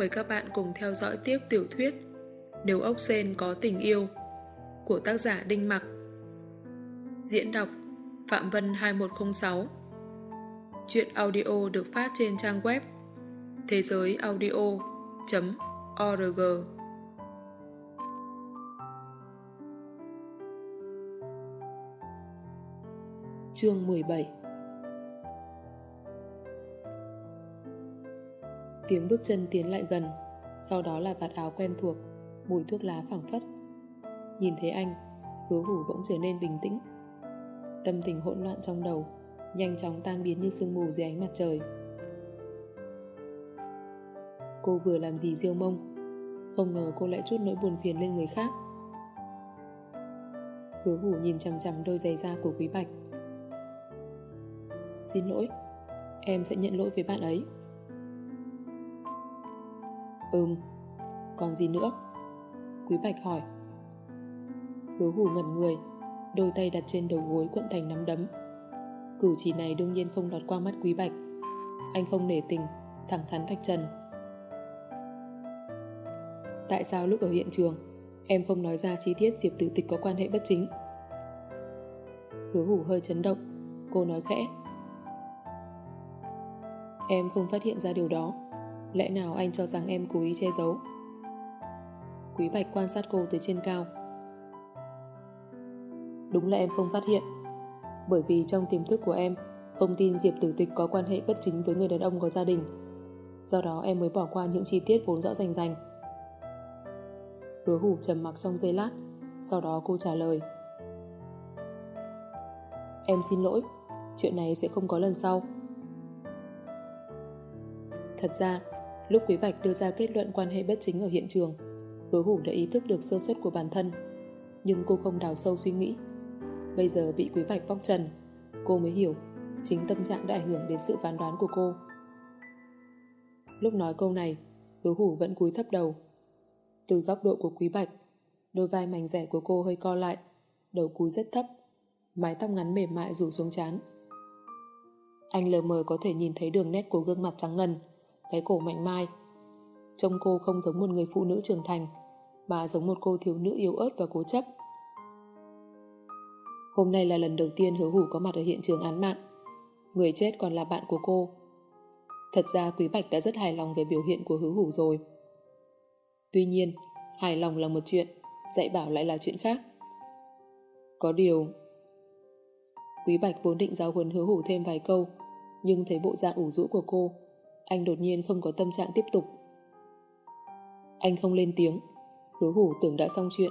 Mời các bạn cùng theo dõi tiếp tiểu thuyết Nếu ốc sen có tình yêu của tác giả Đinh Mặc. Diễn đọc Phạm Vân 2106 Chuyện audio được phát trên trang web thế giới audio.org Chương 17 Tiếng bước chân tiến lại gần, sau đó là vạt áo quen thuộc, mùi thuốc lá phảng phất. Nhìn thấy anh, hứa hủ bỗng trở nên bình tĩnh. Tâm tình hỗn loạn trong đầu, nhanh chóng tan biến như sương mù dưới ánh mặt trời. Cô vừa làm gì riêu mông, không ngờ cô lại chút nỗi buồn phiền lên người khác. Hứa hủ nhìn chằm chằm đôi giày da của Quý Bạch. Xin lỗi, em sẽ nhận lỗi với bạn ấy. Ừm, còn gì nữa? Quý Bạch hỏi. Hứa hủ ngẩn người, đôi tay đặt trên đầu gối cuộn thành nắm đấm. Cử chỉ này đương nhiên không lọt qua mắt Quý Bạch. Anh không nể tình, thẳng thắn vạch trần. Tại sao lúc ở hiện trường, em không nói ra chi tiết Diệp Tử Tịch có quan hệ bất chính? Hứa hủ hơi chấn động, cô nói khẽ. Em không phát hiện ra điều đó. Lẽ nào anh cho rằng em cố ý che giấu? Quý Bạch quan sát cô từ trên cao. Đúng là em không phát hiện. Bởi vì trong tiềm thức của em, không tin Diệp Tử Tịch có quan hệ bất chính với người đàn ông có gia đình. Do đó em mới bỏ qua những chi tiết vốn rõ rành rành. Hứa hủ trầm mặc trong giây lát, sau đó cô trả lời. Em xin lỗi, chuyện này sẽ không có lần sau. Thật ra, Lúc Quý Bạch đưa ra kết luận quan hệ bất chính ở hiện trường, hứa hủ đã ý thức được sơ suất của bản thân, nhưng cô không đào sâu suy nghĩ. Bây giờ bị Quý Bạch bóc trần, cô mới hiểu chính tâm trạng đã ảnh hưởng đến sự phán đoán của cô. Lúc nói câu này, hứa hủ vẫn cúi thấp đầu. Từ góc độ của Quý Bạch, đôi vai mảnh rẻ của cô hơi co lại, đầu cúi rất thấp, mái tóc ngắn mềm mại rủ xuống chán. Anh lờ mờ có thể nhìn thấy đường nét của gương mặt trắng ngần, cái cổ mạnh mai. Trông cô không giống một người phụ nữ trưởng thành, mà giống một cô thiếu nữ yếu ớt và cố chấp. Hôm nay là lần đầu tiên hứa hủ có mặt ở hiện trường án mạng. Người chết còn là bạn của cô. Thật ra Quý Bạch đã rất hài lòng về biểu hiện của hứa hủ rồi. Tuy nhiên, hài lòng là một chuyện, dạy bảo lại là chuyện khác. Có điều... Quý Bạch vốn định giáo huấn hứa hủ thêm vài câu, nhưng thấy bộ dạng ủ rũ của cô, anh đột nhiên không có tâm trạng tiếp tục. Anh không lên tiếng, hứa hủ tưởng đã xong chuyện,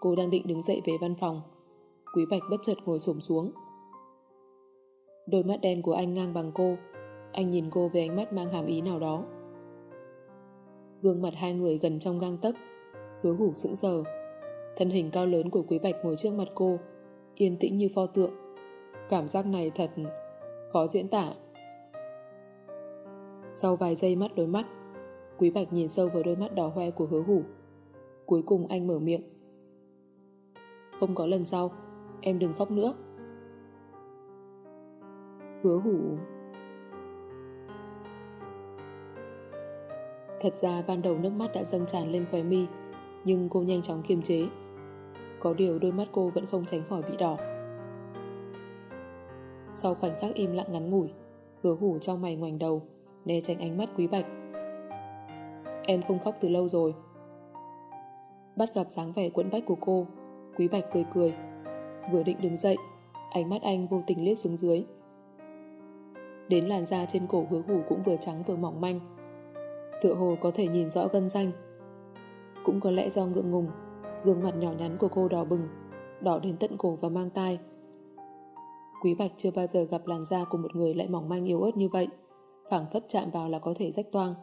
cô đang định đứng dậy về văn phòng. Quý Bạch bất chợt ngồi xổm xuống. Đôi mắt đen của anh ngang bằng cô, anh nhìn cô với ánh mắt mang hàm ý nào đó. Gương mặt hai người gần trong gang tấc, hứa hủ sững sờ. Thân hình cao lớn của Quý Bạch ngồi trước mặt cô, yên tĩnh như pho tượng. Cảm giác này thật khó diễn tả. Sau vài giây mắt đối mắt, Quý Bạch nhìn sâu vào đôi mắt đỏ hoe của hứa hủ. Cuối cùng anh mở miệng. Không có lần sau, em đừng khóc nữa. Hứa hủ... Thật ra ban đầu nước mắt đã dâng tràn lên khóe mi, nhưng cô nhanh chóng kiềm chế. Có điều đôi mắt cô vẫn không tránh khỏi bị đỏ. Sau khoảnh khắc im lặng ngắn ngủi, hứa hủ trong mày ngoảnh đầu, né tránh ánh mắt Quý Bạch. Em không khóc từ lâu rồi. Bắt gặp dáng vẻ quẫn bách của cô, Quý Bạch cười cười. Vừa định đứng dậy, ánh mắt anh vô tình liếc xuống dưới. Đến làn da trên cổ hứa hủ cũng vừa trắng vừa mỏng manh. Tựa hồ có thể nhìn rõ gân danh. Cũng có lẽ do ngượng ngùng, gương mặt nhỏ nhắn của cô đỏ bừng, đỏ đến tận cổ và mang tai. Quý Bạch chưa bao giờ gặp làn da của một người lại mỏng manh yếu ớt như vậy phảng phất chạm vào là có thể rách toang.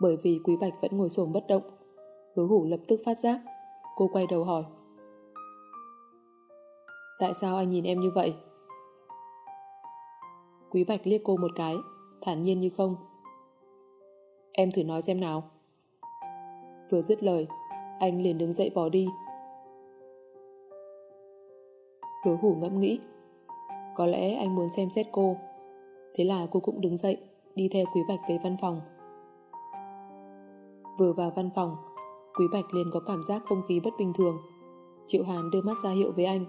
Bởi vì Quý Bạch vẫn ngồi xổm bất động, hứa hủ lập tức phát giác. Cô quay đầu hỏi. Tại sao anh nhìn em như vậy? Quý Bạch liếc cô một cái, thản nhiên như không. Em thử nói xem nào. Vừa dứt lời, anh liền đứng dậy bỏ đi. Hứa hủ ngẫm nghĩ. Có lẽ anh muốn xem xét cô Thế là cô cũng đứng dậy, đi theo Quý Bạch về văn phòng, Vừa vào văn phòng, Quý Bạch liền có cảm giác không khí bất bình thường. Triệu Hàn đưa mắt ra hiệu với anh.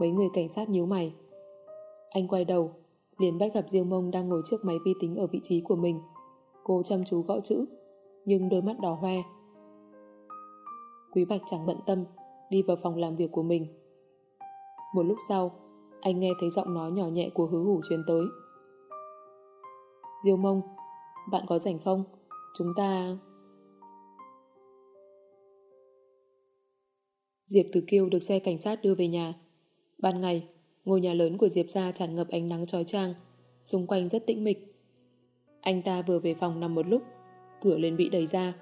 Mấy người cảnh sát nhíu mày. Anh quay đầu, liền bắt gặp Diêu Mông đang ngồi trước máy vi tính ở vị trí của mình. Cô chăm chú gõ chữ, nhưng đôi mắt đỏ hoe. Quý Bạch chẳng bận tâm, đi vào phòng làm việc của mình. Một lúc sau, anh nghe thấy giọng nói nhỏ nhẹ của hứa hủ truyền tới. Diêu Mông, bạn có rảnh không? Chúng ta... Diệp Tử Kiêu được xe cảnh sát đưa về nhà. Ban ngày, ngôi nhà lớn của Diệp gia tràn ngập ánh nắng trói trang, xung quanh rất tĩnh mịch. Anh ta vừa về phòng nằm một lúc, cửa lên bị đẩy ra.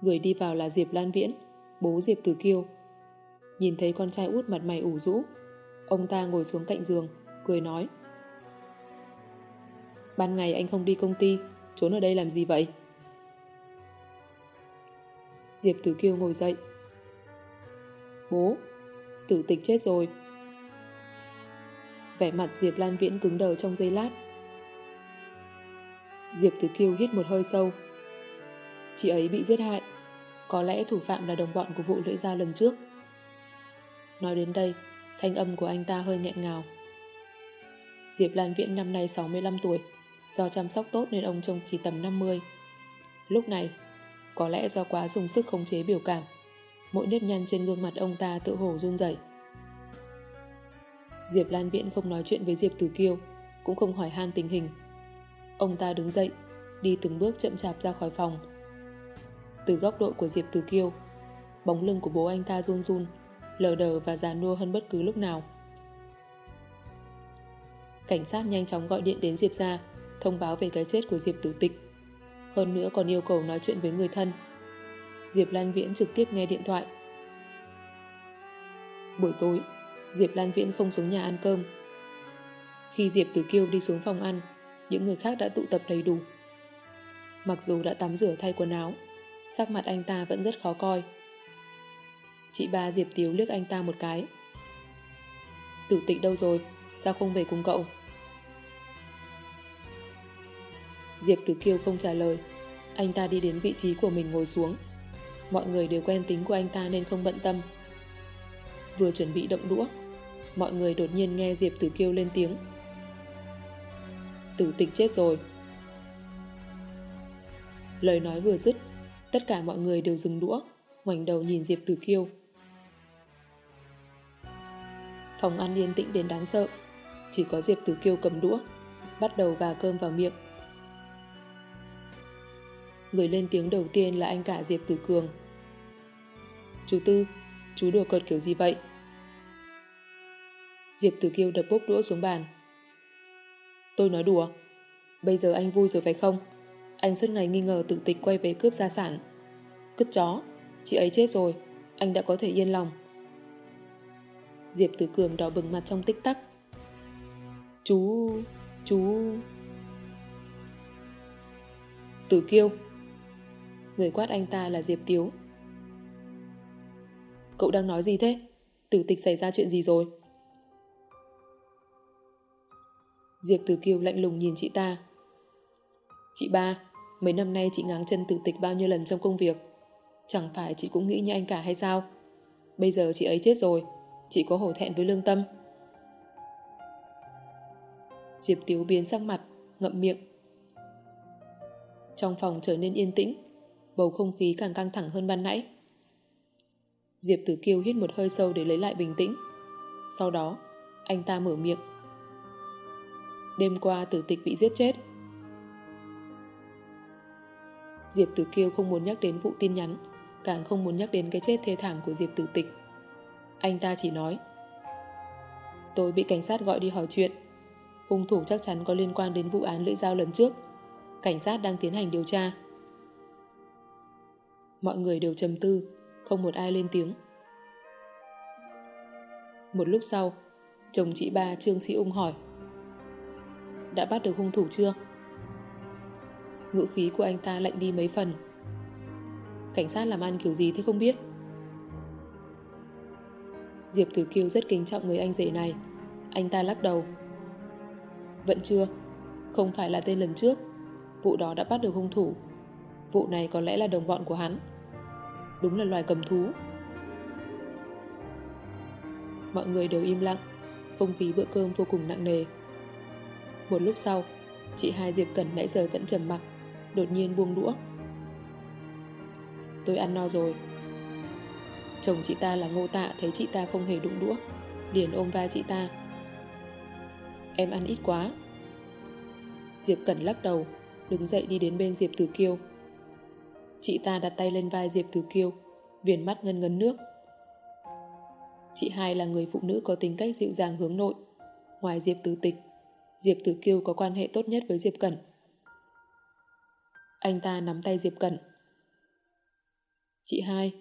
Người đi vào là Diệp Lan Viễn, bố Diệp Tử Kiêu. Nhìn thấy con trai út mặt mày ủ rũ, ông ta ngồi xuống cạnh giường, cười nói. Ban ngày anh không đi công ty, trốn ở đây làm gì vậy? Diệp Tử Kiêu ngồi dậy. Bố, tử tịch chết rồi. Vẻ mặt Diệp Lan Viễn cứng đờ trong giây lát. Diệp Tử Kiêu hít một hơi sâu. Chị ấy bị giết hại. Có lẽ thủ phạm là đồng bọn của vụ lưỡi dao lần trước. Nói đến đây, thanh âm của anh ta hơi nghẹn ngào. Diệp Lan Viễn năm nay 65 tuổi, do chăm sóc tốt nên ông trông chỉ tầm 50. Lúc này, có lẽ do quá dùng sức khống chế biểu cảm, mỗi nếp nhăn trên gương mặt ông ta tự hổ run rẩy. Diệp Lan Viễn không nói chuyện với Diệp Tử Kiêu, cũng không hỏi han tình hình. Ông ta đứng dậy, đi từng bước chậm chạp ra khỏi phòng. Từ góc độ của Diệp Tử Kiêu, bóng lưng của bố anh ta run run, lờ đờ và già nua hơn bất cứ lúc nào. Cảnh sát nhanh chóng gọi điện đến Diệp ra, thông báo về cái chết của Diệp Tử Tịch. Hơn nữa còn yêu cầu nói chuyện với người thân. Diệp Lan Viễn trực tiếp nghe điện thoại. Buổi tối, Diệp Lan Viễn không xuống nhà ăn cơm. Khi Diệp Tử Kiêu đi xuống phòng ăn, những người khác đã tụ tập đầy đủ. Mặc dù đã tắm rửa thay quần áo, sắc mặt anh ta vẫn rất khó coi. Chị ba Diệp Tiếu liếc anh ta một cái. Tử tịch đâu rồi? Sao không về cùng cậu? Diệp Tử Kiêu không trả lời. Anh ta đi đến vị trí của mình ngồi xuống. Mọi người đều quen tính của anh ta nên không bận tâm. Vừa chuẩn bị động đũa, mọi người đột nhiên nghe Diệp Tử Kiêu lên tiếng. Tử tịch chết rồi. Lời nói vừa dứt, tất cả mọi người đều dừng đũa, ngoảnh đầu nhìn Diệp Tử Kiêu. Phòng ăn yên tĩnh đến đáng sợ, chỉ có Diệp Tử Kiêu cầm đũa, bắt đầu gà cơm vào miệng. Người lên tiếng đầu tiên là anh cả Diệp Tử Cường. Chú Tư, chú đùa cợt kiểu gì vậy? Diệp Tử Kiêu đập bốc đũa xuống bàn. Tôi nói đùa. Bây giờ anh vui rồi phải không? Anh suốt ngày nghi ngờ tự tịch quay về cướp gia sản. Cứt chó, chị ấy chết rồi, anh đã có thể yên lòng. Diệp Tử Cường đỏ bừng mặt trong tích tắc. Chú... chú... Tử Kiêu Người quát anh ta là Diệp Tiếu. Cậu đang nói gì thế? Tử tịch xảy ra chuyện gì rồi? Diệp Tử Kiều lạnh lùng nhìn chị ta. Chị ba, mấy năm nay chị ngáng chân tử tịch bao nhiêu lần trong công việc. Chẳng phải chị cũng nghĩ như anh cả hay sao? Bây giờ chị ấy chết rồi, chị có hổ thẹn với lương tâm. Diệp Tiếu biến sắc mặt, ngậm miệng. Trong phòng trở nên yên tĩnh, bầu không khí càng căng thẳng hơn ban nãy. Diệp Tử Kiêu hít một hơi sâu để lấy lại bình tĩnh. Sau đó, anh ta mở miệng. Đêm qua tử tịch bị giết chết. Diệp Tử Kiêu không muốn nhắc đến vụ tin nhắn, càng không muốn nhắc đến cái chết thê thảm của Diệp Tử Tịch. Anh ta chỉ nói Tôi bị cảnh sát gọi đi hỏi chuyện. Hung thủ chắc chắn có liên quan đến vụ án lưỡi dao lần trước. Cảnh sát đang tiến hành điều tra. Mọi người đều trầm tư, không một ai lên tiếng. Một lúc sau, chồng chị ba Trương Sĩ Ung hỏi Đã bắt được hung thủ chưa? Ngữ khí của anh ta lạnh đi mấy phần. Cảnh sát làm ăn kiểu gì thế không biết. Diệp Tử Kiêu rất kính trọng người anh rể này. Anh ta lắc đầu. Vẫn chưa. Không phải là tên lần trước. Vụ đó đã bắt được hung thủ. Vụ này có lẽ là đồng bọn của hắn. Đúng là loài cầm thú. Mọi người đều im lặng, không khí bữa cơm vô cùng nặng nề. Một lúc sau, chị hai Diệp Cẩn nãy giờ vẫn trầm mặc, đột nhiên buông đũa. Tôi ăn no rồi. Chồng chị ta là ngô tạ thấy chị ta không hề đụng đũa, liền ôm vai chị ta. Em ăn ít quá. Diệp Cẩn lắc đầu, đứng dậy đi đến bên Diệp Tử Kiêu. Chị ta đặt tay lên vai Diệp Tử Kiêu, viền mắt ngân ngấn nước. Chị hai là người phụ nữ có tính cách dịu dàng hướng nội. Ngoài Diệp Tử Tịch, Diệp Tử Kiêu có quan hệ tốt nhất với Diệp Cẩn. Anh ta nắm tay Diệp Cẩn. Chị hai.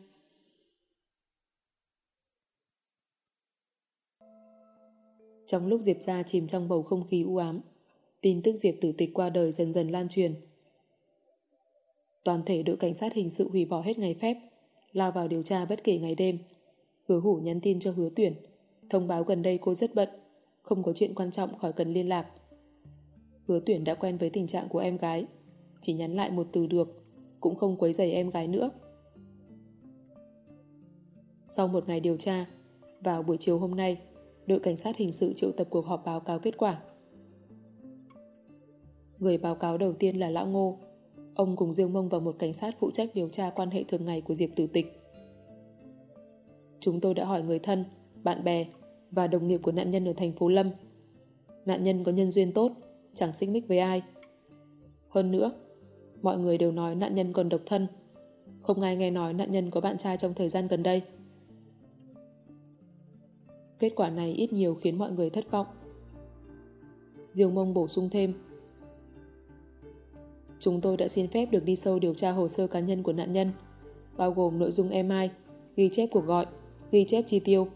Trong lúc Diệp ra chìm trong bầu không khí u ám, tin tức Diệp Tử Tịch qua đời dần dần lan truyền. Toàn thể đội cảnh sát hình sự hủy bỏ hết ngày phép, lao vào điều tra bất kể ngày đêm. Hứa hủ nhắn tin cho hứa tuyển, thông báo gần đây cô rất bận, không có chuyện quan trọng khỏi cần liên lạc. Hứa tuyển đã quen với tình trạng của em gái, chỉ nhắn lại một từ được, cũng không quấy rầy em gái nữa. Sau một ngày điều tra, vào buổi chiều hôm nay, đội cảnh sát hình sự triệu tập cuộc họp báo cáo kết quả. Người báo cáo đầu tiên là Lão Ngô, Ông cùng Dương Mông và một cảnh sát phụ trách điều tra quan hệ thường ngày của Diệp Tử Tịch. Chúng tôi đã hỏi người thân, bạn bè và đồng nghiệp của nạn nhân ở thành phố Lâm. Nạn nhân có nhân duyên tốt, chẳng xích mích với ai. Hơn nữa, mọi người đều nói nạn nhân còn độc thân. Không ai nghe nói nạn nhân có bạn trai trong thời gian gần đây. Kết quả này ít nhiều khiến mọi người thất vọng. Diêu mông bổ sung thêm Chúng tôi đã xin phép được đi sâu điều tra hồ sơ cá nhân của nạn nhân, bao gồm nội dung email, ghi chép cuộc gọi, ghi chép chi tiêu.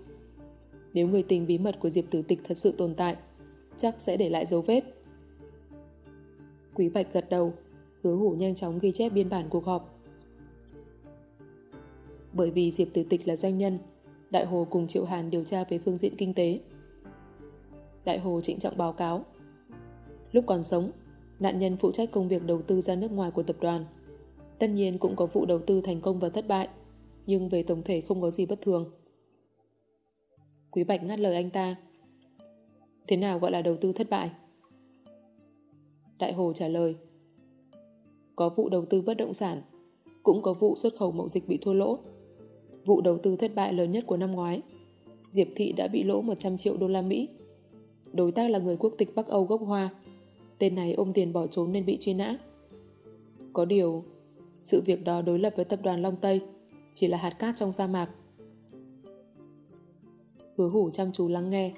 Nếu người tình bí mật của Diệp Tử Tịch thật sự tồn tại, chắc sẽ để lại dấu vết. Quý Bạch gật đầu, hứa hủ nhanh chóng ghi chép biên bản cuộc họp. Bởi vì Diệp Tử Tịch là doanh nhân, Đại Hồ cùng Triệu Hàn điều tra về phương diện kinh tế. Đại Hồ trịnh trọng báo cáo. Lúc còn sống, nạn nhân phụ trách công việc đầu tư ra nước ngoài của tập đoàn. Tất nhiên cũng có vụ đầu tư thành công và thất bại, nhưng về tổng thể không có gì bất thường. Quý Bạch ngắt lời anh ta. Thế nào gọi là đầu tư thất bại? Đại Hồ trả lời. Có vụ đầu tư bất động sản, cũng có vụ xuất khẩu mậu dịch bị thua lỗ. Vụ đầu tư thất bại lớn nhất của năm ngoái, Diệp Thị đã bị lỗ 100 triệu đô la Mỹ. Đối tác là người quốc tịch Bắc Âu gốc Hoa, Tên này ôm tiền bỏ trốn nên bị truy nã. Có điều, sự việc đó đối lập với tập đoàn Long Tây chỉ là hạt cát trong sa mạc. Hứa hủ chăm chú lắng nghe.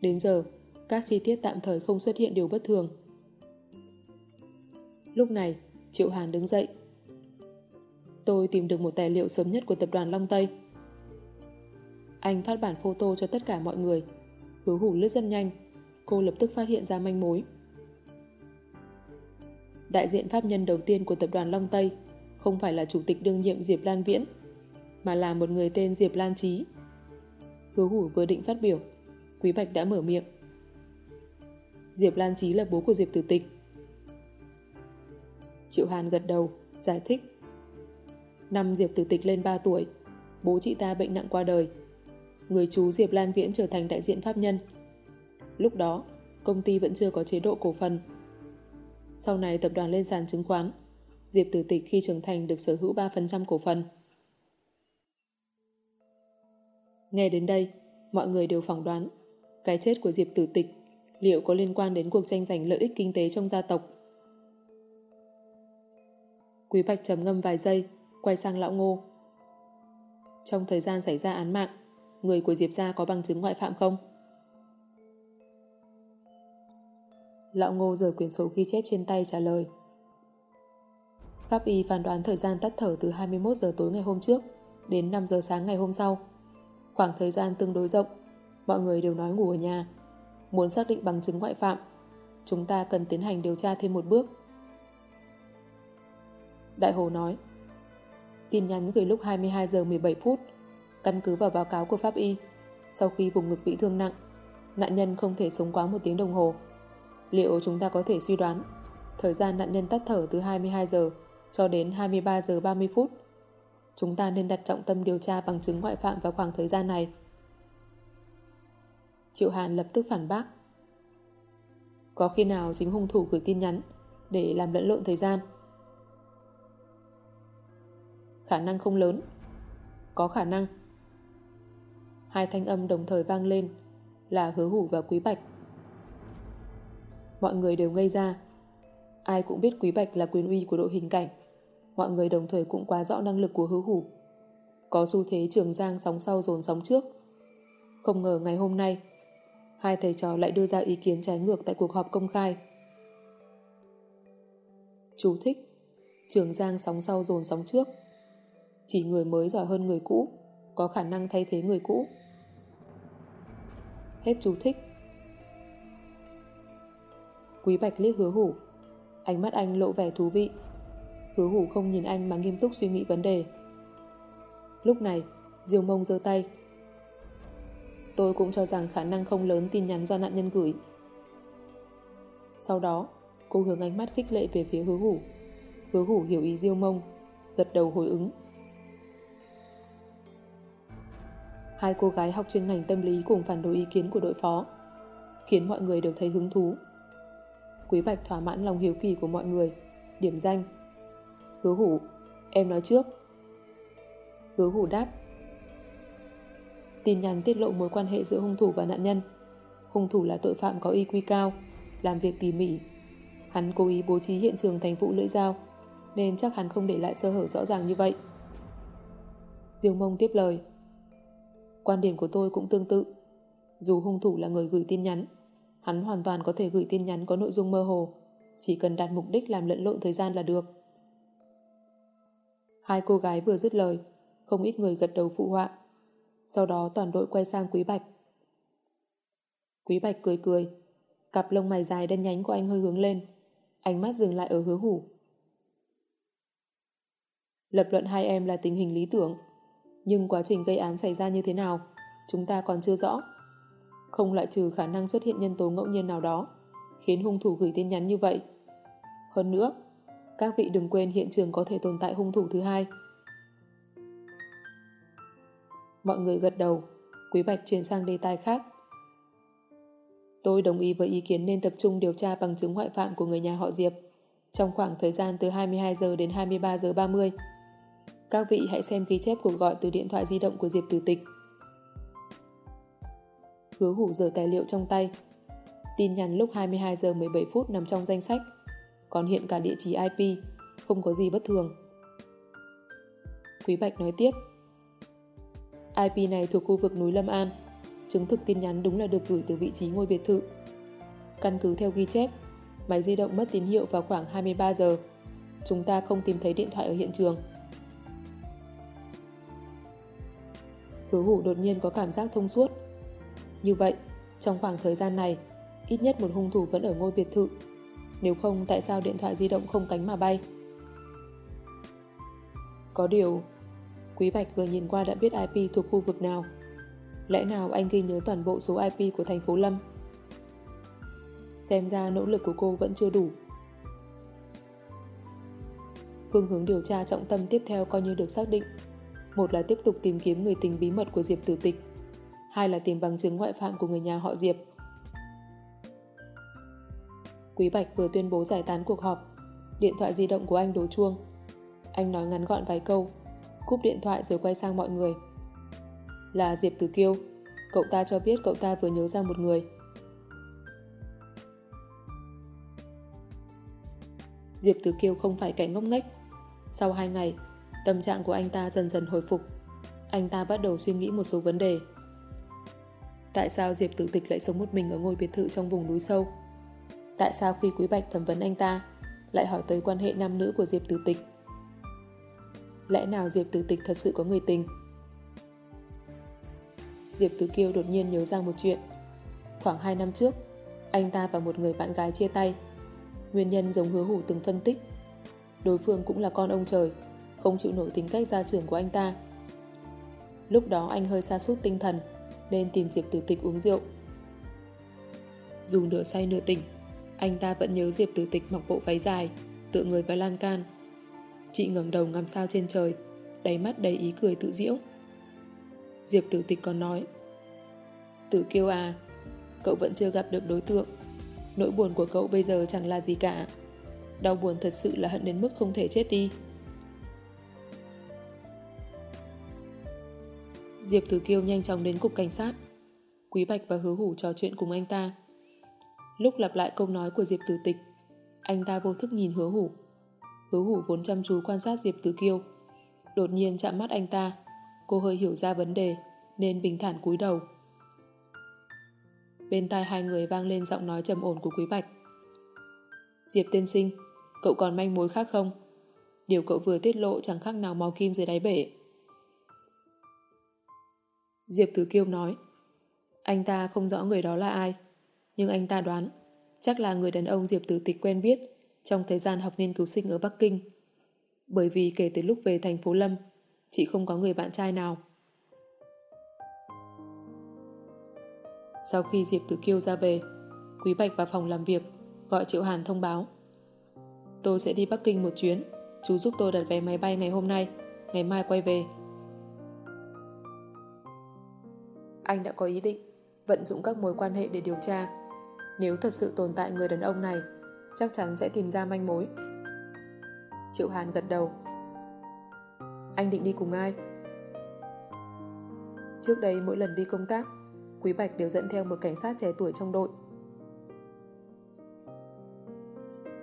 Đến giờ, các chi tiết tạm thời không xuất hiện điều bất thường. Lúc này, Triệu Hàn đứng dậy. Tôi tìm được một tài liệu sớm nhất của tập đoàn Long Tây. Anh phát bản photo cho tất cả mọi người. Hứa hủ lướt rất nhanh. Cô lập tức phát hiện ra manh mối đại diện pháp nhân đầu tiên của tập đoàn Long Tây không phải là chủ tịch đương nhiệm Diệp Lan Viễn, mà là một người tên Diệp Lan Trí. Hứa hủ vừa định phát biểu, Quý Bạch đã mở miệng. Diệp Lan Trí là bố của Diệp Tử Tịch. Triệu Hàn gật đầu, giải thích. Năm Diệp Tử Tịch lên 3 tuổi, bố chị ta bệnh nặng qua đời. Người chú Diệp Lan Viễn trở thành đại diện pháp nhân. Lúc đó, công ty vẫn chưa có chế độ cổ phần sau này tập đoàn lên sàn chứng khoán, Diệp Tử Tịch khi trưởng thành được sở hữu 3% cổ phần. Nghe đến đây, mọi người đều phỏng đoán cái chết của Diệp Tử Tịch liệu có liên quan đến cuộc tranh giành lợi ích kinh tế trong gia tộc. Quý Bạch trầm ngâm vài giây, quay sang lão ngô. Trong thời gian xảy ra án mạng, người của Diệp gia có bằng chứng ngoại phạm không? Lão Ngô rời quyển sổ ghi chép trên tay trả lời. Pháp y phán đoán thời gian tắt thở từ 21 giờ tối ngày hôm trước đến 5 giờ sáng ngày hôm sau. Khoảng thời gian tương đối rộng, mọi người đều nói ngủ ở nhà. Muốn xác định bằng chứng ngoại phạm, chúng ta cần tiến hành điều tra thêm một bước. Đại Hồ nói, tin nhắn gửi lúc 22 giờ 17 phút, căn cứ vào báo cáo của Pháp Y, sau khi vùng ngực bị thương nặng, nạn nhân không thể sống quá một tiếng đồng hồ. Liệu chúng ta có thể suy đoán thời gian nạn nhân tắt thở từ 22 giờ cho đến 23 giờ 30 phút. Chúng ta nên đặt trọng tâm điều tra bằng chứng ngoại phạm vào khoảng thời gian này. Triệu Hàn lập tức phản bác. Có khi nào chính hung thủ gửi tin nhắn để làm lẫn lộn thời gian? Khả năng không lớn. Có khả năng. Hai thanh âm đồng thời vang lên là hứa hủ và quý bạch. Mọi người đều ngây ra. Ai cũng biết quý bạch là quyền uy của đội hình cảnh. Mọi người đồng thời cũng quá rõ năng lực của hứa hủ. Có xu thế trường giang sóng sau dồn sóng trước. Không ngờ ngày hôm nay, hai thầy trò lại đưa ra ý kiến trái ngược tại cuộc họp công khai. Chú thích, Trường Giang sóng sau dồn sóng trước Chỉ người mới giỏi hơn người cũ, Có khả năng thay thế người cũ Hết chú thích Quý Bạch liếc hứa hủ Ánh mắt anh lộ vẻ thú vị Hứa hủ không nhìn anh mà nghiêm túc suy nghĩ vấn đề Lúc này Diêu mông giơ tay Tôi cũng cho rằng khả năng không lớn tin nhắn do nạn nhân gửi. Sau đó, cô hướng ánh mắt khích lệ về phía hứa hủ. Hứa hủ hiểu ý diêu mông, gật đầu hồi ứng. Hai cô gái học chuyên ngành tâm lý cùng phản đối ý kiến của đội phó, khiến mọi người đều thấy hứng thú. Quý Bạch thỏa mãn lòng hiếu kỳ của mọi người, điểm danh. Hứa hủ, em nói trước. Hứa hủ đáp, Tin nhắn tiết lộ mối quan hệ giữa hung thủ và nạn nhân. Hung thủ là tội phạm có IQ cao, làm việc tỉ mỉ. Hắn cố ý bố trí hiện trường thành vụ lưỡi dao, nên chắc hắn không để lại sơ hở rõ ràng như vậy. Diêu mông tiếp lời. Quan điểm của tôi cũng tương tự. Dù hung thủ là người gửi tin nhắn, hắn hoàn toàn có thể gửi tin nhắn có nội dung mơ hồ, chỉ cần đạt mục đích làm lẫn lộn thời gian là được. Hai cô gái vừa dứt lời, không ít người gật đầu phụ họa. Sau đó toàn đội quay sang Quý Bạch. Quý Bạch cười cười, cặp lông mày dài đen nhánh của anh hơi hướng lên, ánh mắt dừng lại ở hứa hủ. Lập luận hai em là tình hình lý tưởng, nhưng quá trình gây án xảy ra như thế nào, chúng ta còn chưa rõ. Không loại trừ khả năng xuất hiện nhân tố ngẫu nhiên nào đó, khiến hung thủ gửi tin nhắn như vậy. Hơn nữa, các vị đừng quên hiện trường có thể tồn tại hung thủ thứ hai. Mọi người gật đầu, Quý Bạch chuyển sang đề tài khác. Tôi đồng ý với ý kiến nên tập trung điều tra bằng chứng ngoại phạm của người nhà họ Diệp trong khoảng thời gian từ 22 giờ đến 23 giờ 30. Các vị hãy xem ghi chép cuộc gọi từ điện thoại di động của Diệp Tử Tịch. Hứa hủ giờ tài liệu trong tay. Tin nhắn lúc 22 giờ 17 phút nằm trong danh sách, còn hiện cả địa chỉ IP, không có gì bất thường. Quý Bạch nói tiếp. IP này thuộc khu vực núi Lâm An. Chứng thực tin nhắn đúng là được gửi từ vị trí ngôi biệt thự. Căn cứ theo ghi chép, máy di động mất tín hiệu vào khoảng 23 giờ. Chúng ta không tìm thấy điện thoại ở hiện trường. Hứa hủ đột nhiên có cảm giác thông suốt. Như vậy, trong khoảng thời gian này, ít nhất một hung thủ vẫn ở ngôi biệt thự. Nếu không, tại sao điện thoại di động không cánh mà bay? Có điều, Quý Bạch vừa nhìn qua đã biết IP thuộc khu vực nào. Lẽ nào anh ghi nhớ toàn bộ số IP của thành phố Lâm? Xem ra nỗ lực của cô vẫn chưa đủ. Phương hướng điều tra trọng tâm tiếp theo coi như được xác định. Một là tiếp tục tìm kiếm người tình bí mật của Diệp Tử Tịch. Hai là tìm bằng chứng ngoại phạm của người nhà họ Diệp. Quý Bạch vừa tuyên bố giải tán cuộc họp. Điện thoại di động của anh đổ chuông. Anh nói ngắn gọn vài câu cúp điện thoại rồi quay sang mọi người. Là Diệp Tử Kiêu, cậu ta cho biết cậu ta vừa nhớ ra một người. Diệp Tử Kiêu không phải kẻ ngốc nghếch. Sau hai ngày, tâm trạng của anh ta dần dần hồi phục. Anh ta bắt đầu suy nghĩ một số vấn đề. Tại sao Diệp Tử Tịch lại sống một mình ở ngôi biệt thự trong vùng núi sâu? Tại sao khi Quý Bạch thẩm vấn anh ta, lại hỏi tới quan hệ nam nữ của Diệp Tử Tịch? Lẽ nào Diệp Tử Tịch thật sự có người tình? Diệp Tử Kiêu đột nhiên nhớ ra một chuyện. Khoảng 2 năm trước, anh ta và một người bạn gái chia tay. Nguyên nhân giống hứa hủ từng phân tích. Đối phương cũng là con ông trời, không chịu nổi tính cách gia trưởng của anh ta. Lúc đó anh hơi xa sút tinh thần, nên tìm Diệp Tử Tịch uống rượu. Dù nửa say nửa tỉnh, anh ta vẫn nhớ Diệp Tử Tịch mặc bộ váy dài, tựa người vào lan can, Chị ngẩng đầu ngắm sao trên trời, đáy mắt đầy ý cười tự diễu. Diệp tử tịch còn nói Tử kiêu à, cậu vẫn chưa gặp được đối tượng. Nỗi buồn của cậu bây giờ chẳng là gì cả. Đau buồn thật sự là hận đến mức không thể chết đi. Diệp Tử Kiêu nhanh chóng đến cục cảnh sát. Quý Bạch và Hứa Hủ trò chuyện cùng anh ta. Lúc lặp lại câu nói của Diệp Tử Tịch, anh ta vô thức nhìn Hứa Hủ. Hứa Hủ vốn chăm chú quan sát Diệp Tử Kiêu. Đột nhiên chạm mắt anh ta, cô hơi hiểu ra vấn đề nên bình thản cúi đầu. Bên tai hai người vang lên giọng nói trầm ổn của Quý Bạch. Diệp tiên sinh, cậu còn manh mối khác không? Điều cậu vừa tiết lộ chẳng khác nào mò kim dưới đáy bể. Diệp Tử Kiêu nói. Anh ta không rõ người đó là ai, Nhưng anh ta đoán Chắc là người đàn ông Diệp Tử Tịch quen biết Trong thời gian học nghiên cứu sinh ở Bắc Kinh. Bởi vì kể từ lúc về thành phố Lâm, Chị không có người bạn trai nào. Sau khi Diệp Tử Kiêu ra về, Quý Bạch vào phòng làm việc, Gọi Triệu Hàn thông báo. Tôi sẽ đi Bắc Kinh một chuyến, Chú giúp tôi đặt vé máy bay ngày hôm nay, Ngày mai quay về. Anh đã có ý định vận dụng các mối quan hệ để điều tra. Nếu thật sự tồn tại người đàn ông này, chắc chắn sẽ tìm ra manh mối. Triệu Hàn gật đầu. Anh định đi cùng ai? Trước đây mỗi lần đi công tác, Quý Bạch đều dẫn theo một cảnh sát trẻ tuổi trong đội.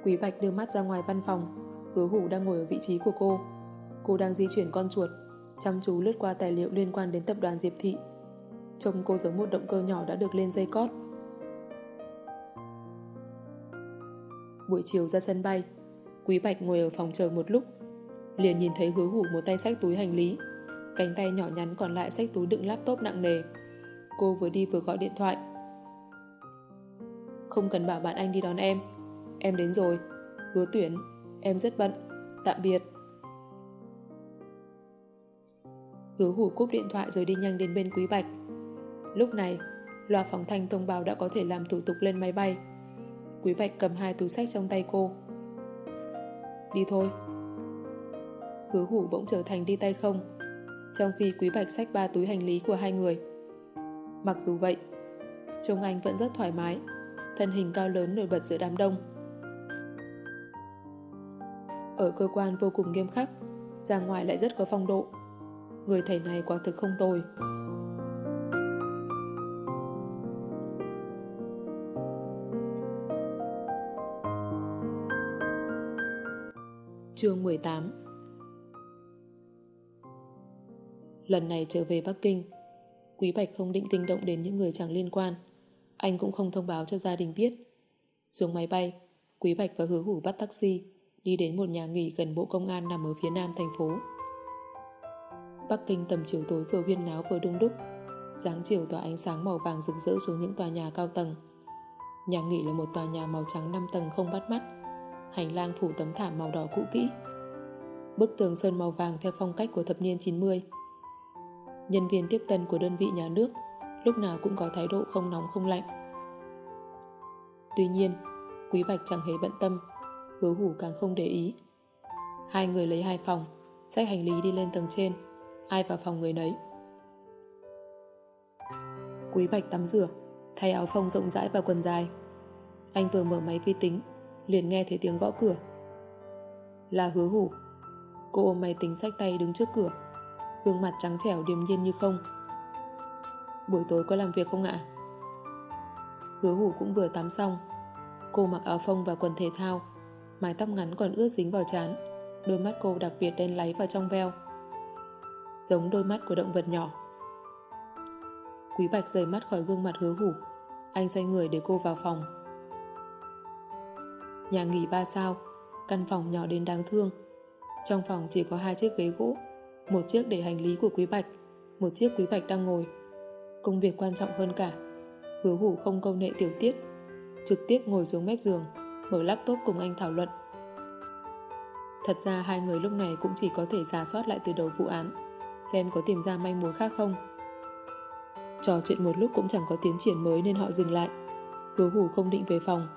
Quý Bạch đưa mắt ra ngoài văn phòng, hứa hủ đang ngồi ở vị trí của cô. Cô đang di chuyển con chuột, chăm chú lướt qua tài liệu liên quan đến tập đoàn Diệp Thị Trông cô giống một động cơ nhỏ đã được lên dây cót. Buổi chiều ra sân bay, Quý Bạch ngồi ở phòng chờ một lúc, liền nhìn thấy hứa hủ một tay sách túi hành lý, cánh tay nhỏ nhắn còn lại sách túi đựng laptop nặng nề. Cô vừa đi vừa gọi điện thoại. Không cần bảo bạn anh đi đón em. Em đến rồi. Hứa tuyển. Em rất bận. Tạm biệt. Hứa hủ cúp điện thoại rồi đi nhanh đến bên Quý Bạch. Lúc này, loa phóng thanh thông báo đã có thể làm thủ tục lên máy bay. Quý Bạch cầm hai túi sách trong tay cô. Đi thôi. Hứa hủ bỗng trở thành đi tay không, trong khi Quý Bạch sách ba túi hành lý của hai người. Mặc dù vậy, trông anh vẫn rất thoải mái, thân hình cao lớn nổi bật giữa đám đông. Ở cơ quan vô cùng nghiêm khắc, ra ngoài lại rất có phong độ. Người thầy này quả thực không tồi. Chương 18 Lần này trở về Bắc Kinh, Quý Bạch không định kinh động đến những người chẳng liên quan. Anh cũng không thông báo cho gia đình biết. Xuống máy bay, Quý Bạch và Hứa Hủ bắt taxi, đi đến một nhà nghỉ gần bộ công an nằm ở phía nam thành phố. Bắc Kinh tầm chiều tối vừa huyên náo vừa đông đúc, dáng chiều tỏa ánh sáng màu vàng rực rỡ xuống những tòa nhà cao tầng. Nhà nghỉ là một tòa nhà màu trắng 5 tầng không bắt mắt, hành lang phủ tấm thảm màu đỏ cũ kỹ. Bức tường sơn màu vàng theo phong cách của thập niên 90. Nhân viên tiếp tân của đơn vị nhà nước lúc nào cũng có thái độ không nóng không lạnh. Tuy nhiên, Quý Bạch chẳng hề bận tâm, hứa hủ càng không để ý. Hai người lấy hai phòng, xách hành lý đi lên tầng trên, ai vào phòng người nấy. Quý Bạch tắm rửa, thay áo phông rộng rãi và quần dài. Anh vừa mở máy vi tính, liền nghe thấy tiếng gõ cửa. Là hứa hủ. Cô ôm máy tính sách tay đứng trước cửa, gương mặt trắng trẻo điềm nhiên như không. Buổi tối có làm việc không ạ? Hứa hủ cũng vừa tắm xong. Cô mặc áo phông và quần thể thao, mái tóc ngắn còn ướt dính vào trán, đôi mắt cô đặc biệt đen láy vào trong veo. Giống đôi mắt của động vật nhỏ. Quý Bạch rời mắt khỏi gương mặt hứa hủ. Anh xoay người để cô vào phòng. Nhà nghỉ ba sao, căn phòng nhỏ đến đáng thương. Trong phòng chỉ có hai chiếc ghế gỗ, một chiếc để hành lý của Quý Bạch, một chiếc Quý Bạch đang ngồi. Công việc quan trọng hơn cả. Hứa hủ không công nghệ tiểu tiết, trực tiếp ngồi xuống mép giường, mở laptop cùng anh thảo luận. Thật ra hai người lúc này cũng chỉ có thể giả soát lại từ đầu vụ án, xem có tìm ra manh mối khác không. Trò chuyện một lúc cũng chẳng có tiến triển mới nên họ dừng lại. Hứa hủ không định về phòng,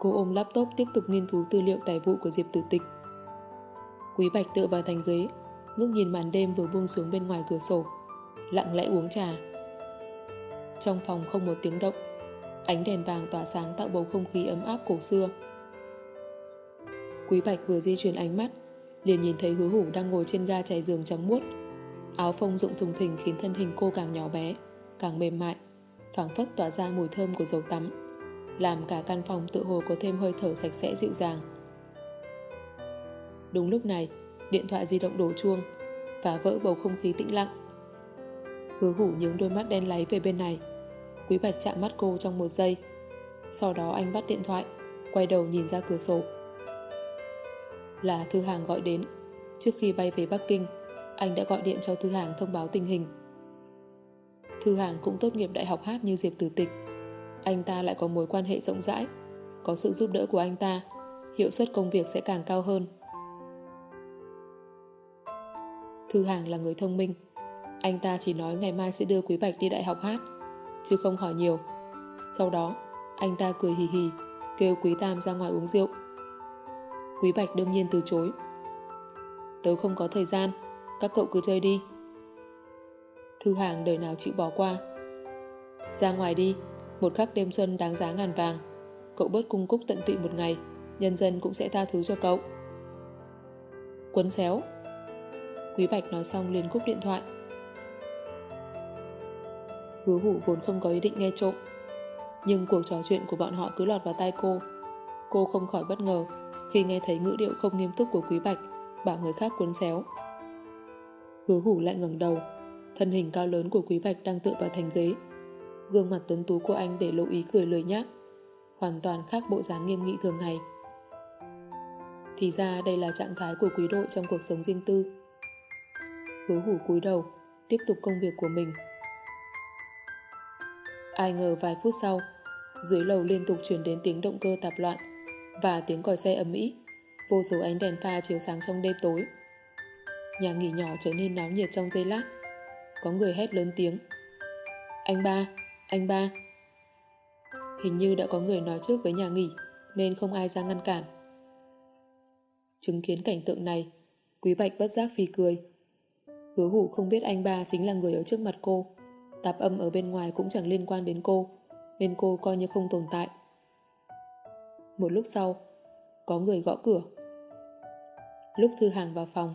Cô ôm laptop tiếp tục nghiên cứu tư liệu tài vụ của Diệp Tử Tịch. Quý Bạch tựa vào thành ghế, ngước nhìn màn đêm vừa buông xuống bên ngoài cửa sổ, lặng lẽ uống trà. Trong phòng không một tiếng động, ánh đèn vàng tỏa sáng tạo bầu không khí ấm áp cổ xưa. Quý Bạch vừa di chuyển ánh mắt, liền nhìn thấy hứa hủ đang ngồi trên ga trải giường trắng muốt. Áo phông rụng thùng thình khiến thân hình cô càng nhỏ bé, càng mềm mại, phảng phất tỏa ra mùi thơm của dầu tắm, làm cả căn phòng tự hồ có thêm hơi thở sạch sẽ dịu dàng. Đúng lúc này, điện thoại di động đổ chuông, phá vỡ bầu không khí tĩnh lặng. Hứa hủ nhướng đôi mắt đen láy về bên này. Quý Bạch chạm mắt cô trong một giây. Sau đó anh bắt điện thoại, quay đầu nhìn ra cửa sổ. Là Thư Hàng gọi đến. Trước khi bay về Bắc Kinh, anh đã gọi điện cho Thư Hàng thông báo tình hình. Thư Hàng cũng tốt nghiệp đại học hát như Diệp Tử Tịch. Anh ta lại có mối quan hệ rộng rãi. Có sự giúp đỡ của anh ta, hiệu suất công việc sẽ càng cao hơn. Thư Hàng là người thông minh. Anh ta chỉ nói ngày mai sẽ đưa Quý Bạch đi đại học hát, chứ không hỏi nhiều. Sau đó, anh ta cười hì hì, kêu Quý Tam ra ngoài uống rượu. Quý Bạch đương nhiên từ chối. Tớ không có thời gian, các cậu cứ chơi đi. Thư Hàng đời nào chịu bỏ qua. Ra ngoài đi, một khắc đêm xuân đáng giá ngàn vàng. Cậu bớt cung cúc tận tụy một ngày, nhân dân cũng sẽ tha thứ cho cậu. Quấn xéo, Quý Bạch nói xong liền cúp điện thoại. Hứa hủ vốn không có ý định nghe trộm, nhưng cuộc trò chuyện của bọn họ cứ lọt vào tai cô. Cô không khỏi bất ngờ khi nghe thấy ngữ điệu không nghiêm túc của Quý Bạch bảo người khác cuốn xéo. Hứa hủ lại ngẩng đầu, thân hình cao lớn của Quý Bạch đang tựa vào thành ghế. Gương mặt tuấn tú của anh để lộ ý cười lười nhác, hoàn toàn khác bộ dáng nghiêm nghị thường ngày. Thì ra đây là trạng thái của quý đội trong cuộc sống riêng tư hứa hủ cúi đầu, tiếp tục công việc của mình. Ai ngờ vài phút sau, dưới lầu liên tục chuyển đến tiếng động cơ tạp loạn và tiếng còi xe ầm ĩ, vô số ánh đèn pha chiếu sáng trong đêm tối. Nhà nghỉ nhỏ trở nên náo nhiệt trong giây lát. Có người hét lớn tiếng. Anh ba, anh ba. Hình như đã có người nói trước với nhà nghỉ nên không ai ra ngăn cản. Chứng kiến cảnh tượng này, Quý Bạch bất giác phi cười. Hứa hủ không biết anh ba chính là người ở trước mặt cô. Tạp âm ở bên ngoài cũng chẳng liên quan đến cô, nên cô coi như không tồn tại. Một lúc sau, có người gõ cửa. Lúc Thư Hàng vào phòng,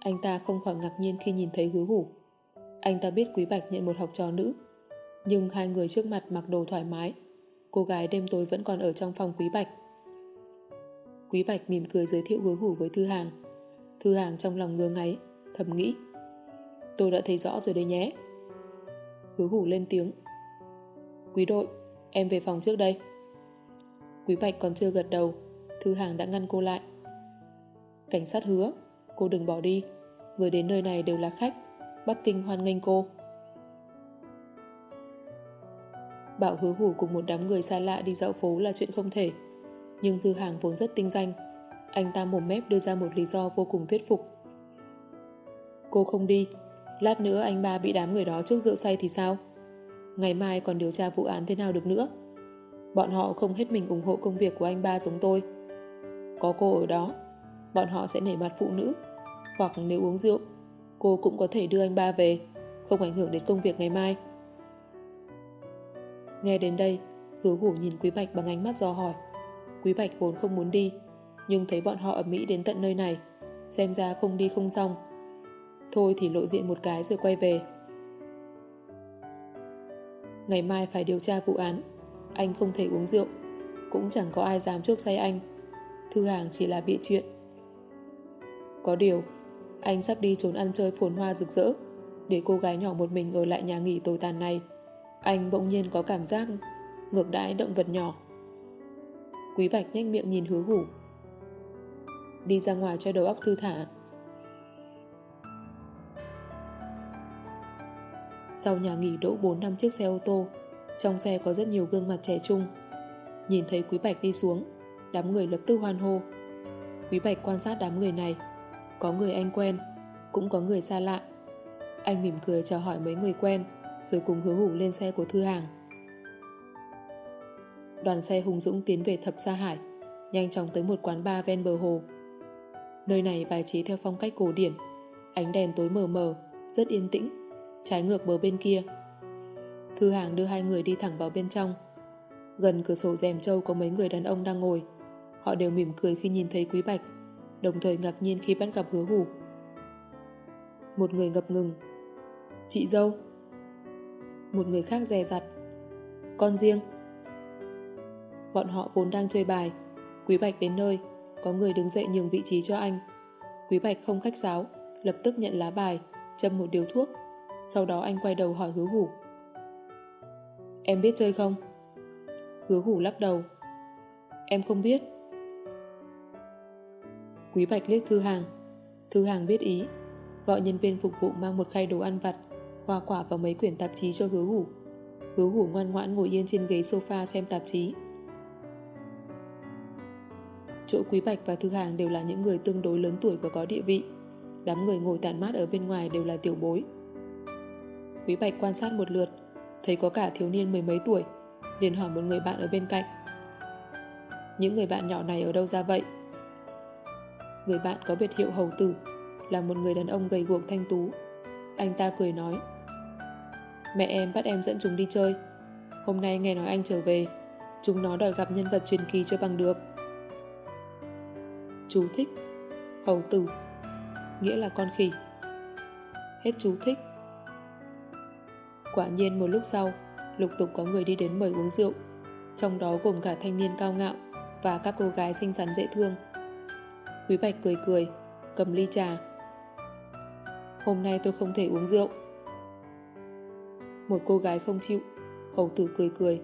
anh ta không khỏi ngạc nhiên khi nhìn thấy hứa hủ. Anh ta biết Quý Bạch nhận một học trò nữ, nhưng hai người trước mặt mặc đồ thoải mái. Cô gái đêm tối vẫn còn ở trong phòng Quý Bạch. Quý Bạch mỉm cười giới thiệu hứa hủ với Thư Hàng. Thư Hàng trong lòng ngơ ngáy, thầm nghĩ. Tôi đã thấy rõ rồi đấy nhé. Hứa hủ lên tiếng. Quý đội, em về phòng trước đây. Quý Bạch còn chưa gật đầu, Thư Hàng đã ngăn cô lại. Cảnh sát hứa, cô đừng bỏ đi. Người đến nơi này đều là khách. Bắc Kinh hoan nghênh cô. Bảo hứa hủ cùng một đám người xa lạ đi dạo phố là chuyện không thể. Nhưng Thư Hàng vốn rất tinh danh. Anh ta mồm mép đưa ra một lý do vô cùng thuyết phục. Cô không đi, Lát nữa anh ba bị đám người đó chúc rượu say thì sao? Ngày mai còn điều tra vụ án thế nào được nữa? Bọn họ không hết mình ủng hộ công việc của anh ba giống tôi. Có cô ở đó, bọn họ sẽ nể mặt phụ nữ. Hoặc nếu uống rượu, cô cũng có thể đưa anh ba về, không ảnh hưởng đến công việc ngày mai. Nghe đến đây, hứa hủ nhìn Quý Bạch bằng ánh mắt do hỏi. Quý Bạch vốn không muốn đi, nhưng thấy bọn họ ở Mỹ đến tận nơi này, xem ra không đi không xong. Thôi thì lộ diện một cái rồi quay về. Ngày mai phải điều tra vụ án. Anh không thể uống rượu. Cũng chẳng có ai dám chuốc say anh. Thư hàng chỉ là bị chuyện. Có điều, anh sắp đi trốn ăn chơi phồn hoa rực rỡ. Để cô gái nhỏ một mình ở lại nhà nghỉ tồi tàn này. Anh bỗng nhiên có cảm giác ngược đãi động vật nhỏ. Quý Bạch nhanh miệng nhìn hứa hủ. Đi ra ngoài cho đầu óc thư thả. Sau nhà nghỉ đỗ 4 năm chiếc xe ô tô, trong xe có rất nhiều gương mặt trẻ trung. Nhìn thấy Quý Bạch đi xuống, đám người lập tức hoan hô. Quý Bạch quan sát đám người này, có người anh quen, cũng có người xa lạ. Anh mỉm cười chào hỏi mấy người quen, rồi cùng hứa hủ lên xe của Thư Hàng. Đoàn xe hùng dũng tiến về thập Sa Hải, nhanh chóng tới một quán bar ven bờ hồ. Nơi này bài trí theo phong cách cổ điển, ánh đèn tối mờ mờ, rất yên tĩnh, trái ngược bờ bên kia. Thư hàng đưa hai người đi thẳng vào bên trong. Gần cửa sổ rèm trâu có mấy người đàn ông đang ngồi. Họ đều mỉm cười khi nhìn thấy Quý Bạch, đồng thời ngạc nhiên khi bắt gặp hứa hủ. Một người ngập ngừng. Chị dâu. Một người khác dè dặt. Con riêng. Bọn họ vốn đang chơi bài. Quý Bạch đến nơi, có người đứng dậy nhường vị trí cho anh. Quý Bạch không khách sáo, lập tức nhận lá bài, châm một điều thuốc. Sau đó anh quay đầu hỏi hứa hủ. Em biết chơi không? Hứa hủ lắc đầu. Em không biết. Quý Bạch liếc Thư Hàng. Thư Hàng biết ý, gọi nhân viên phục vụ mang một khay đồ ăn vặt, hoa quả và mấy quyển tạp chí cho hứa hủ. Hứa hủ ngoan ngoãn ngồi yên trên ghế sofa xem tạp chí. Chỗ Quý Bạch và Thư Hàng đều là những người tương đối lớn tuổi và có địa vị. Đám người ngồi tản mát ở bên ngoài đều là tiểu bối. Quý Bạch quan sát một lượt, thấy có cả thiếu niên mười mấy tuổi, liền hỏi một người bạn ở bên cạnh. Những người bạn nhỏ này ở đâu ra vậy? Người bạn có biệt hiệu hầu tử, là một người đàn ông gầy guộc thanh tú. Anh ta cười nói, Mẹ em bắt em dẫn chúng đi chơi. Hôm nay nghe nói anh trở về, chúng nó đòi gặp nhân vật truyền kỳ cho bằng được. Chú thích. Hầu tử. Nghĩa là con khỉ. Hết chú thích. Quả nhiên một lúc sau Lục tục có người đi đến mời uống rượu. Trong đó gồm cả thanh niên cao ngạo Và các cô gái xinh xắn dễ thương. Quý Bạch cười cười Cầm ly trà. Hôm nay tôi không thể uống rượu. Một cô gái không chịu Hầu tử cười cười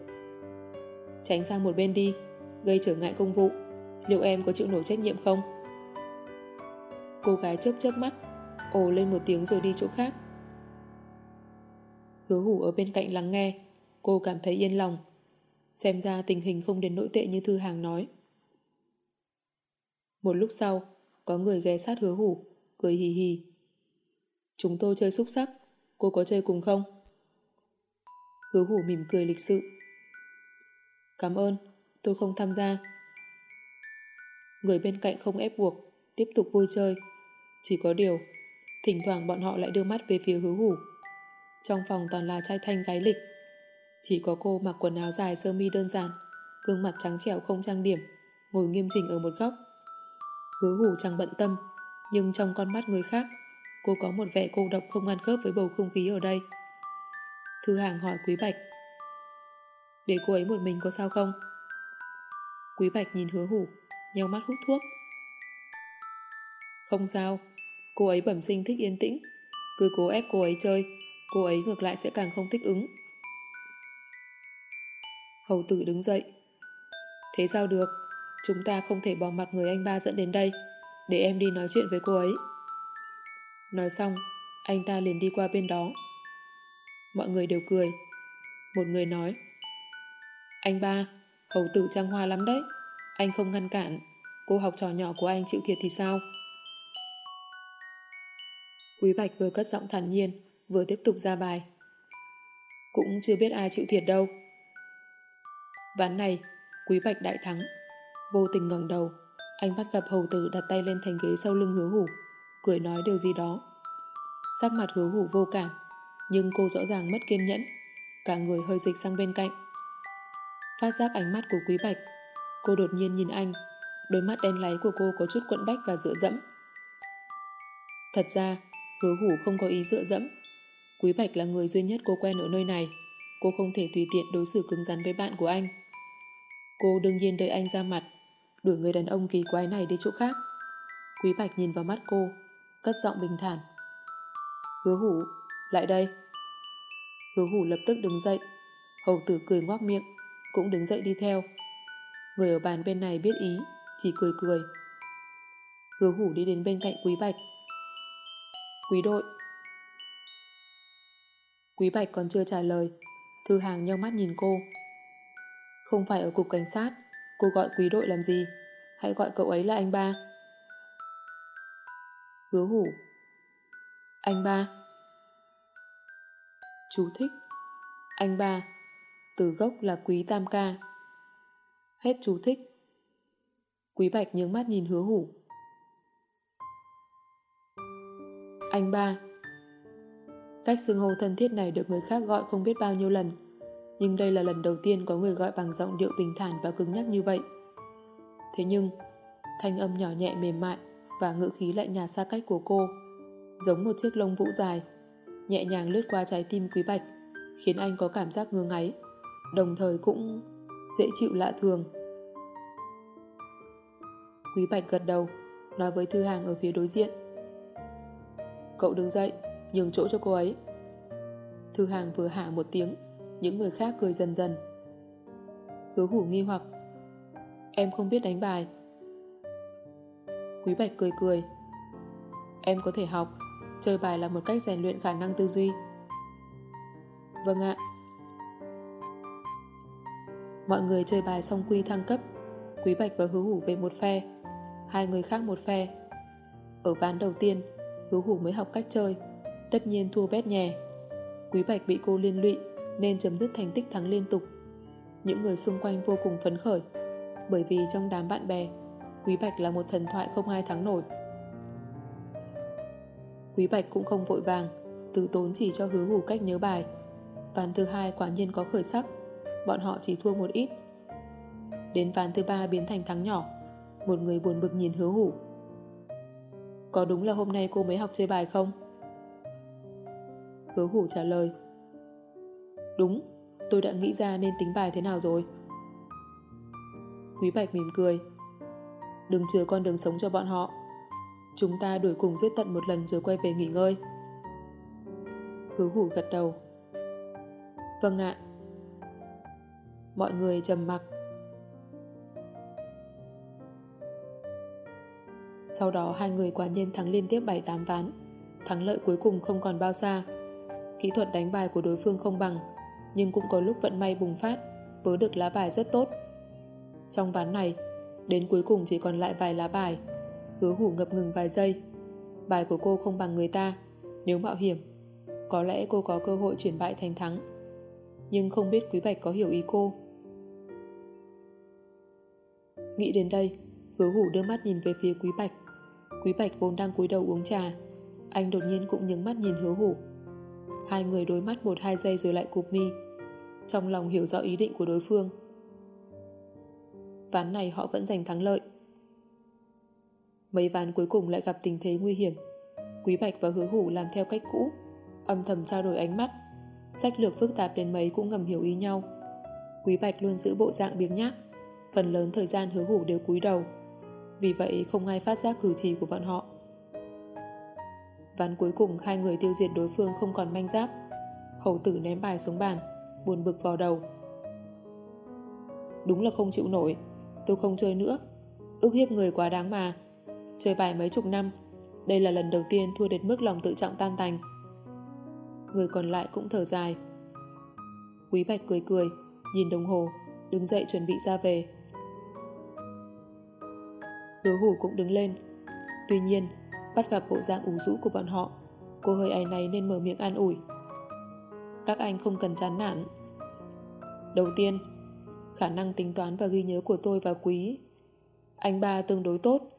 Tránh sang một bên đi Gây trở ngại công vụ liệu em có chịu nổi trách nhiệm không? Cô gái chớp chớp mắt, ồ lên một tiếng rồi đi chỗ khác. Hứa hủ ở bên cạnh lắng nghe, cô cảm thấy yên lòng. Xem ra tình hình không đến nỗi tệ như Thư Hàng nói. Một lúc sau, có người ghé sát hứa hủ, cười hì hì. Chúng tôi chơi xúc sắc, cô có chơi cùng không? Hứa hủ mỉm cười lịch sự. Cảm ơn, tôi không tham gia. Người bên cạnh không ép buộc, tiếp tục vui chơi. Chỉ có điều, thỉnh thoảng bọn họ lại đưa mắt về phía hứa hủ. Trong phòng toàn là trai thanh gái lịch. Chỉ có cô mặc quần áo dài sơ mi đơn giản, gương mặt trắng trẻo không trang điểm, ngồi nghiêm chỉnh ở một góc. Hứa hủ chẳng bận tâm, nhưng trong con mắt người khác, cô có một vẻ cô độc không ngăn khớp với bầu không khí ở đây. Thư hàng hỏi Quý Bạch. Để cô ấy một mình có sao không? Quý Bạch nhìn hứa hủ, nhau mắt hút thuốc. Không sao, cô ấy bẩm sinh thích yên tĩnh. Cứ cố ép cô ấy chơi, cô ấy ngược lại sẽ càng không thích ứng. Hầu tử đứng dậy. Thế sao được? Chúng ta không thể bỏ mặc người anh ba dẫn đến đây, để em đi nói chuyện với cô ấy. Nói xong, anh ta liền đi qua bên đó. Mọi người đều cười. Một người nói, Anh ba, hầu tử trang hoa lắm đấy. Anh không ngăn cản, cô học trò nhỏ của anh chịu thiệt thì sao? Quý Bạch vừa cất giọng thản nhiên, vừa tiếp tục ra bài. Cũng chưa biết ai chịu thiệt đâu. Ván này, Quý Bạch đại thắng. Vô tình ngẩng đầu, anh bắt gặp hầu tử đặt tay lên thành ghế sau lưng hứa hủ, cười nói điều gì đó. Sắc mặt hứa hủ vô cảm, nhưng cô rõ ràng mất kiên nhẫn, cả người hơi dịch sang bên cạnh. Phát giác ánh mắt của Quý Bạch Cô đột nhiên nhìn anh, đôi mắt đen láy của cô có chút quận bách và dựa dẫm. Thật ra, hứa hủ không có ý dựa dẫm. Quý Bạch là người duy nhất cô quen ở nơi này. Cô không thể tùy tiện đối xử cứng rắn với bạn của anh. Cô đương nhiên đợi anh ra mặt, đuổi người đàn ông kỳ quái này đi chỗ khác. Quý Bạch nhìn vào mắt cô, cất giọng bình thản. Hứa hủ, lại đây. Hứa hủ lập tức đứng dậy. Hầu tử cười ngoác miệng, cũng đứng dậy đi theo. Người ở bàn bên này biết ý, chỉ cười cười. Hứa hủ đi đến bên cạnh Quý Bạch. Quý đội. Quý Bạch còn chưa trả lời, Thư Hàng nhau mắt nhìn cô. Không phải ở cục cảnh sát, cô gọi quý đội làm gì? Hãy gọi cậu ấy là anh ba. Hứa hủ. Anh ba. Chú thích. Anh ba. Từ gốc là quý tam ca. Hết chú thích. Quý Bạch nhướng mắt nhìn hứa hủ. Anh ba. Cách xưng hô thân thiết này được người khác gọi không biết bao nhiêu lần. Nhưng đây là lần đầu tiên có người gọi bằng giọng điệu bình thản và cứng nhắc như vậy. Thế nhưng, thanh âm nhỏ nhẹ mềm mại và ngữ khí lại nhà xa cách của cô, giống một chiếc lông vũ dài, nhẹ nhàng lướt qua trái tim quý bạch, khiến anh có cảm giác ngứa ngáy, đồng thời cũng dễ chịu lạ thường. Quý bạch gật đầu, nói với Thư Hàng ở phía đối diện. Cậu đứng dậy, nhường chỗ cho cô ấy. Thư Hàng vừa hạ một tiếng, những người khác cười dần dần. Hứa hủ nghi hoặc. Em không biết đánh bài. Quý Bạch cười cười. Em có thể học, chơi bài là một cách rèn luyện khả năng tư duy. Vâng ạ. Mọi người chơi bài xong quy thăng cấp, Quý Bạch và Hứa Hủ về một phe, hai người khác một phe. Ở ván đầu tiên, Hứa Hủ mới học cách chơi, tất nhiên thua bét nhè. Quý Bạch bị cô liên lụy nên chấm dứt thành tích thắng liên tục. Những người xung quanh vô cùng phấn khởi, bởi vì trong đám bạn bè, Quý Bạch là một thần thoại không ai thắng nổi. Quý Bạch cũng không vội vàng, từ tốn chỉ cho hứa hủ cách nhớ bài. Ván thứ hai quả nhiên có khởi sắc, bọn họ chỉ thua một ít. Đến ván thứ ba biến thành thắng nhỏ, một người buồn bực nhìn hứa hủ. Có đúng là hôm nay cô mới học chơi bài không? Hứa hủ trả lời. Đúng, tôi đã nghĩ ra nên tính bài thế nào rồi. Quý Bạch mỉm cười. Đừng chừa con đường sống cho bọn họ. Chúng ta đuổi cùng giết tận một lần rồi quay về nghỉ ngơi. Hứa hủ gật đầu. Vâng ạ. Mọi người trầm mặc. Sau đó hai người quả nhiên thắng liên tiếp 7-8 ván. Thắng lợi cuối cùng không còn bao xa. Kỹ thuật đánh bài của đối phương không bằng, nhưng cũng có lúc vận may bùng phát, vớ được lá bài rất tốt. Trong ván này, đến cuối cùng chỉ còn lại vài lá bài. Hứa hủ ngập ngừng vài giây. Bài của cô không bằng người ta. Nếu mạo hiểm, có lẽ cô có cơ hội chuyển bại thành thắng. Nhưng không biết Quý Bạch có hiểu ý cô. Nghĩ đến đây, hứa hủ đưa mắt nhìn về phía Quý Bạch. Quý Bạch vốn đang cúi đầu uống trà. Anh đột nhiên cũng nhướng mắt nhìn hứa hủ. Hai người đối mắt một hai giây rồi lại cụp mi. Trong lòng hiểu rõ ý định của đối phương. Ván này họ vẫn giành thắng lợi. Mấy ván cuối cùng lại gặp tình thế nguy hiểm. Quý Bạch và Hứa Hủ làm theo cách cũ, âm thầm trao đổi ánh mắt. Sách lược phức tạp đến mấy cũng ngầm hiểu ý nhau. Quý Bạch luôn giữ bộ dạng biếng nhác, phần lớn thời gian Hứa Hủ đều cúi đầu. Vì vậy không ai phát giác cử chỉ của bọn họ. Ván cuối cùng hai người tiêu diệt đối phương không còn manh giáp. Hầu tử ném bài xuống bàn, buồn bực vào đầu. Đúng là không chịu nổi, tôi không chơi nữa. Ước hiếp người quá đáng mà. Chơi bài mấy chục năm, đây là lần đầu tiên thua đến mức lòng tự trọng tan tành. Người còn lại cũng thở dài. Quý Bạch cười cười, nhìn đồng hồ, đứng dậy chuẩn bị ra về. Hứa hủ cũng đứng lên. Tuy nhiên, bắt gặp bộ dạng ủ rũ của bọn họ, cô hơi áy náy nên mở miệng an ủi. Các anh không cần chán nản. Đầu tiên, khả năng tính toán và ghi nhớ của tôi và Quý. Anh ba tương đối tốt,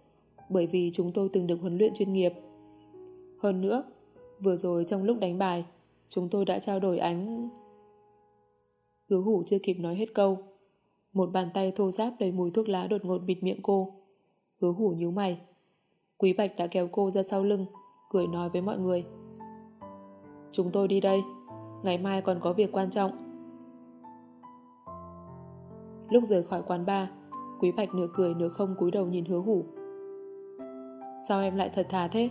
bởi vì chúng tôi từng được huấn luyện chuyên nghiệp. Hơn nữa, vừa rồi trong lúc đánh bài, chúng tôi đã trao đổi ánh... Hứa hủ chưa kịp nói hết câu. Một bàn tay thô giáp đầy mùi thuốc lá đột ngột bịt miệng cô. Hứa hủ nhíu mày. Quý Bạch đã kéo cô ra sau lưng, cười nói với mọi người. Chúng tôi đi đây, ngày mai còn có việc quan trọng. Lúc rời khỏi quán bar, Quý Bạch nửa cười nửa không cúi đầu nhìn hứa hủ. Sao em lại thật thà thế?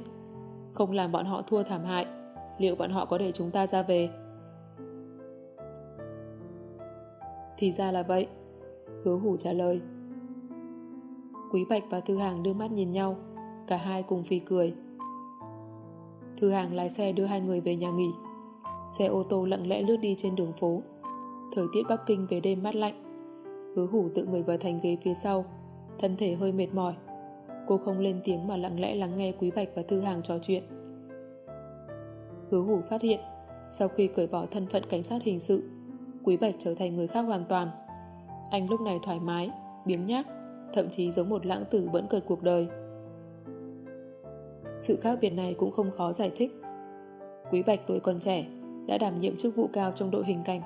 Không làm bọn họ thua thảm hại, liệu bọn họ có để chúng ta ra về? Thì ra là vậy. Hứa hủ trả lời. Quý Bạch và Thư Hàng đưa mắt nhìn nhau, cả hai cùng phì cười. Thư Hàng lái xe đưa hai người về nhà nghỉ. Xe ô tô lặng lẽ lướt đi trên đường phố. Thời tiết Bắc Kinh về đêm mát lạnh. Hứa hủ tự người vào thành ghế phía sau, thân thể hơi mệt mỏi. Cô không lên tiếng mà lặng lẽ lắng nghe Quý Bạch và Thư Hàng trò chuyện. Hứa hủ phát hiện, sau khi cởi bỏ thân phận cảnh sát hình sự, Quý Bạch trở thành người khác hoàn toàn. Anh lúc này thoải mái, biếng nhác, thậm chí giống một lãng tử bẫn cợt cuộc đời. Sự khác biệt này cũng không khó giải thích. Quý Bạch tuổi còn trẻ, đã đảm nhiệm chức vụ cao trong đội hình cảnh.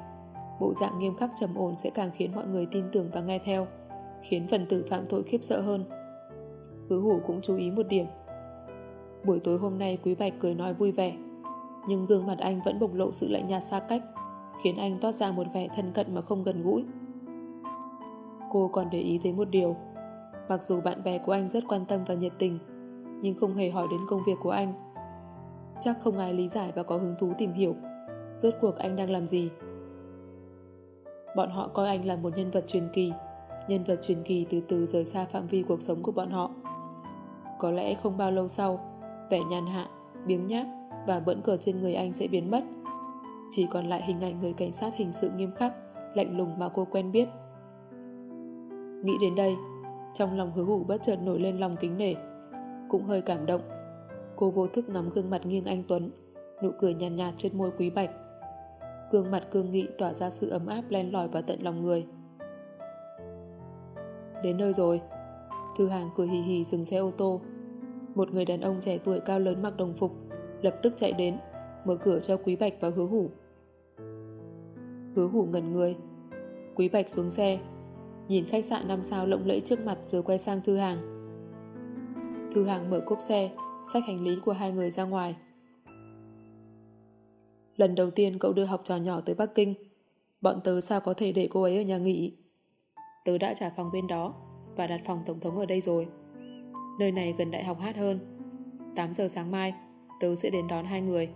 Bộ dạng nghiêm khắc trầm ổn sẽ càng khiến mọi người tin tưởng và nghe theo, khiến phần tử phạm tội khiếp sợ hơn. Hứa hủ cũng chú ý một điểm. Buổi tối hôm nay Quý Bạch cười nói vui vẻ, nhưng gương mặt anh vẫn bộc lộ sự lạnh nhạt xa cách, khiến anh toát ra một vẻ thân cận mà không gần gũi. Cô còn để ý thấy một điều, mặc dù bạn bè của anh rất quan tâm và nhiệt tình, nhưng không hề hỏi đến công việc của anh. Chắc không ai lý giải và có hứng thú tìm hiểu rốt cuộc anh đang làm gì. Bọn họ coi anh là một nhân vật truyền kỳ, nhân vật truyền kỳ từ từ rời xa phạm vi cuộc sống của bọn họ. Có lẽ không bao lâu sau, vẻ nhàn hạ, biếng nhác và bỡn cờ trên người anh sẽ biến mất. Chỉ còn lại hình ảnh người cảnh sát hình sự nghiêm khắc, lạnh lùng mà cô quen biết. Nghĩ đến đây, trong lòng hứa hủ bất chợt nổi lên lòng kính nể, cũng hơi cảm động. Cô vô thức ngắm gương mặt nghiêng anh Tuấn, nụ cười nhàn nhạt, nhạt trên môi quý bạch. Gương mặt cương nghị tỏa ra sự ấm áp len lỏi vào tận lòng người. Đến nơi rồi. Thư hàng cười hì hì dừng xe ô tô. Một người đàn ông trẻ tuổi cao lớn mặc đồng phục, lập tức chạy đến, mở cửa cho Quý Bạch và hứa hủ. Hứa hủ ngẩn người. Quý Bạch xuống xe, nhìn khách sạn năm sao lộng lẫy trước mặt rồi quay sang Thư Hàng. Thư Hàng mở cốp xe, xách hành lý của hai người ra ngoài. Lần đầu tiên cậu đưa học trò nhỏ tới Bắc Kinh, bọn tớ sao có thể để cô ấy ở nhà nghỉ? Tớ đã trả phòng bên đó và đặt phòng tổng thống ở đây rồi. Nơi này gần đại học hát hơn. 8 giờ sáng mai, tớ sẽ đến đón hai người.